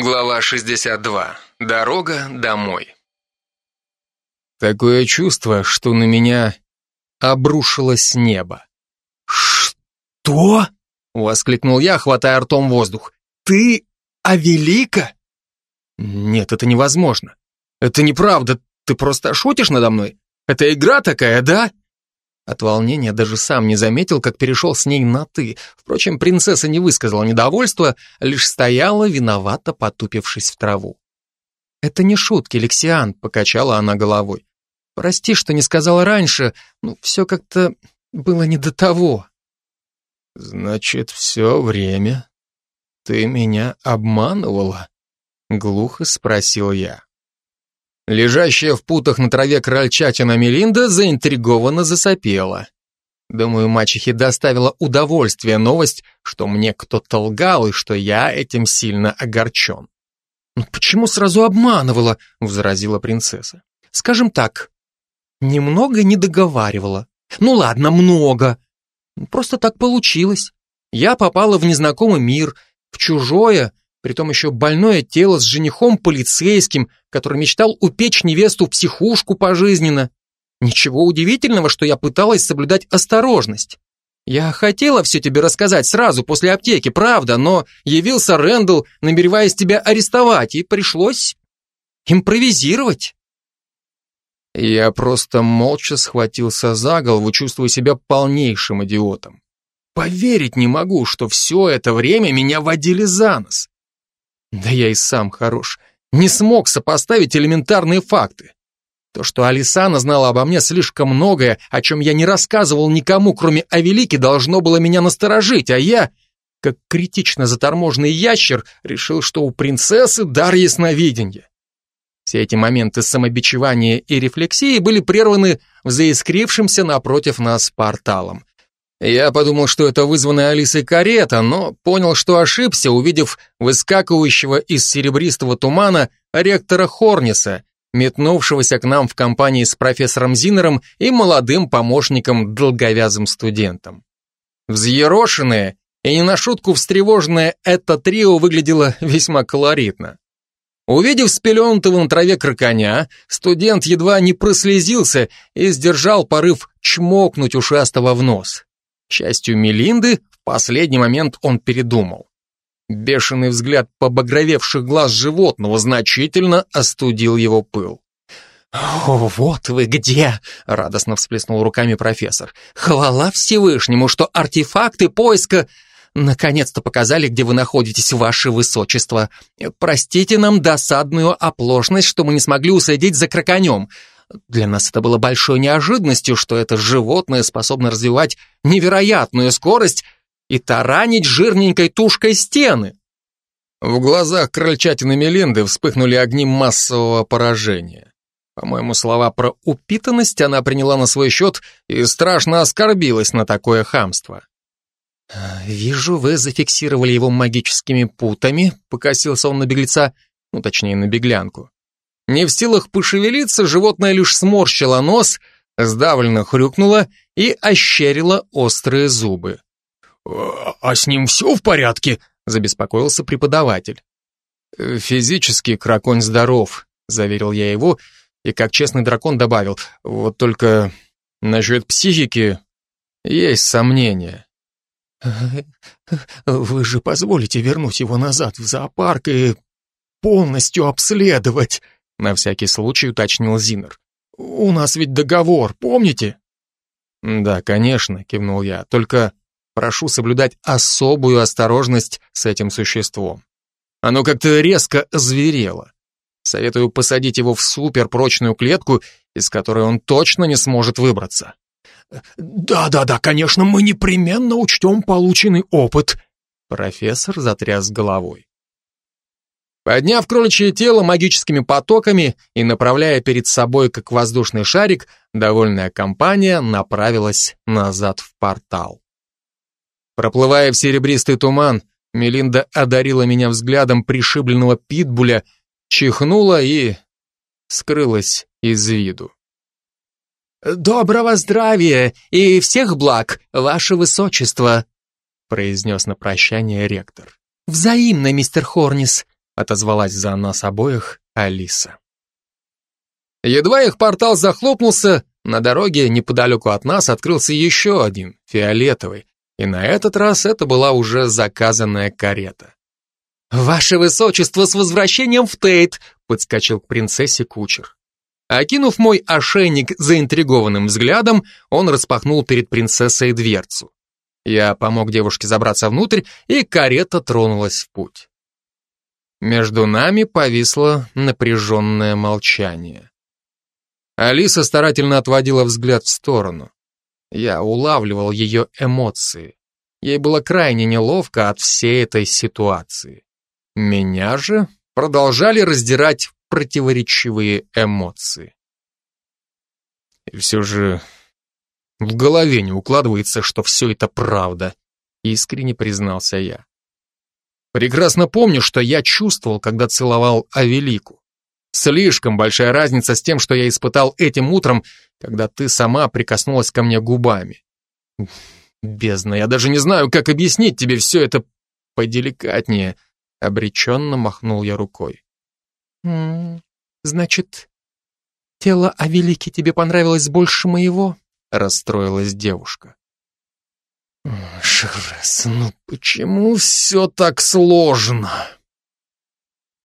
Глава 62. Дорога домой. Такое чувство, что на меня обрушилось небо. «Что?» — воскликнул я, хватая ртом воздух. «Ты Авелика?» «Нет, это невозможно. Это неправда. Ты просто шутишь надо мной? Это игра такая, да?» От волнения даже сам не заметил, как перешел с ней на «ты». Впрочем, принцесса не высказала недовольства, лишь стояла, виновато потупившись в траву. «Это не шутки, Лексиан», — покачала она головой. «Прости, что не сказала раньше, ну, все как-то было не до того». «Значит, все время ты меня обманывала?» — глухо спросил я. Лежащая в путах на траве крольчатина Мелинда заинтригованно засопела. Думаю, мачехе доставила удовольствие новость, что мне кто-то лгал и что я этим сильно огорчен. «Ну почему сразу обманывала?» — возразила принцесса. «Скажем так, немного не договаривала. Ну ладно, много. Просто так получилось. Я попала в незнакомый мир, в чужое, притом еще больное тело с женихом полицейским, который мечтал упечь невесту в психушку пожизненно. Ничего удивительного, что я пыталась соблюдать осторожность. Я хотела все тебе рассказать сразу после аптеки, правда, но явился Рэндалл, намереваясь тебя арестовать, и пришлось импровизировать. Я просто молча схватился за голову, чувствуя себя полнейшим идиотом. Поверить не могу, что все это время меня водили за нос. Да я и сам хорош. Не смог сопоставить элементарные факты. То, что Алисана знала обо мне слишком многое, о чем я не рассказывал никому, кроме Авелики, должно было меня насторожить, а я, как критично заторможенный ящер, решил, что у принцессы дар ясновидения. Все эти моменты самобичевания и рефлексии были прерваны в заискрившемся напротив нас порталом. Я подумал, что это вызванная Алисой карета, но понял, что ошибся, увидев выскакивающего из серебристого тумана ректора Хорниса, метнувшегося к нам в компании с профессором Зинером и молодым помощником долговязым студентом. Взъерошенное и не на шутку встревоженное это трио выглядело весьма колоритно. Увидев спеленутого на траве краконя, студент едва не прослезился и сдержал порыв чмокнуть ушастого в нос. К счастью Мелинды, в последний момент он передумал. Бешеный взгляд побагровевших глаз животного значительно остудил его пыл. «О, вот вы где!» — радостно всплеснул руками профессор. «Хвала Всевышнему, что артефакты поиска наконец-то показали, где вы находитесь, ваше высочество. Простите нам досадную оплошность, что мы не смогли уследить за краконем. Для нас это было большой неожиданностью, что это животное способно развивать невероятную скорость и таранить жирненькой тушкой стены. В глазах крольчатины Мелинды вспыхнули огни массового поражения. По-моему, слова про упитанность она приняла на свой счет и страшно оскорбилась на такое хамство. «Вижу, вы зафиксировали его магическими путами», — покосился он на беглеца, ну, точнее, на беглянку. Не в силах пошевелиться, животное лишь сморщило нос, сдавленно хрюкнуло и ощерило острые зубы. «А с ним все в порядке?» — забеспокоился преподаватель. «Физически краконь здоров», — заверил я его, и как честный дракон добавил, «вот только насчет психики есть сомнения». «Вы же позволите вернуть его назад в зоопарк и полностью обследовать?» На всякий случай уточнил Зинер. «У нас ведь договор, помните?» «Да, конечно», — кивнул я, «только прошу соблюдать особую осторожность с этим существом. Оно как-то резко озверело. Советую посадить его в суперпрочную клетку, из которой он точно не сможет выбраться». «Да-да-да, конечно, мы непременно учтем полученный опыт», Профессор затряс головой. Подняв кроличье тело магическими потоками и направляя перед собой как воздушный шарик, довольная компания направилась назад в портал. Проплывая в серебристый туман, Мелинда одарила меня взглядом пришибленного питбуля, чихнула и скрылась из виду. «Доброго здравия и всех благ, ваше высочество», произнес на прощание ректор. «Взаимно, мистер Хорнис. Отозвалась за нас обоих Алиса. Едва их портал захлопнулся, на дороге неподалеку от нас открылся еще один, фиолетовый, и на этот раз это была уже заказанная карета. «Ваше высочество, с возвращением в Тейт!» подскочил к принцессе кучер. Окинув мой ошейник заинтригованным взглядом, он распахнул перед принцессой дверцу. Я помог девушке забраться внутрь, и карета тронулась в путь. Между нами повисло напряженное молчание. Алиса старательно отводила взгляд в сторону. Я улавливал ее эмоции. Ей было крайне неловко от всей этой ситуации. Меня же продолжали раздирать противоречивые эмоции. И все же в голове не укладывается, что все это правда, искренне признался я. Прекрасно помню, что я чувствовал, когда целовал Авелику. Слишком большая разница с тем, что я испытал этим утром, когда ты сама прикоснулась ко мне губами. Бездна, я даже не знаю, как объяснить тебе все это поделикатнее. Обреченно махнул я рукой. «М значит, тело Авелики тебе понравилось больше моего?» Расстроилась девушка. Шерес, ну почему все так сложно?